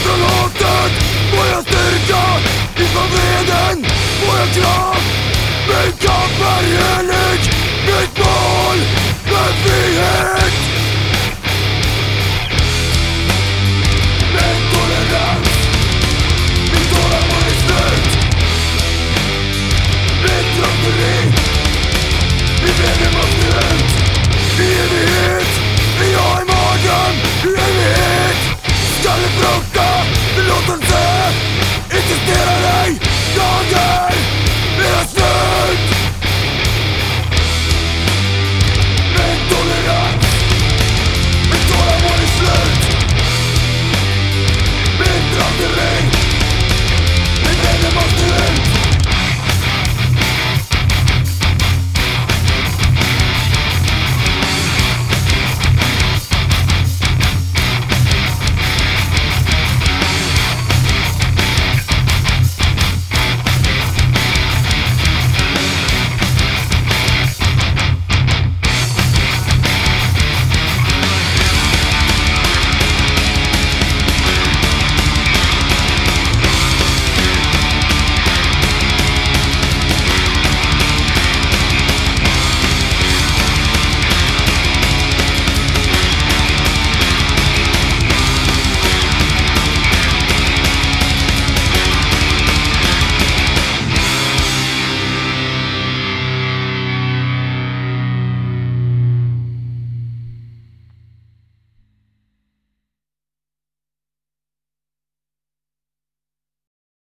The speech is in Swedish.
Ifrån hatet får jag styrka Ifrån vreden? Får jag kraft? Mitt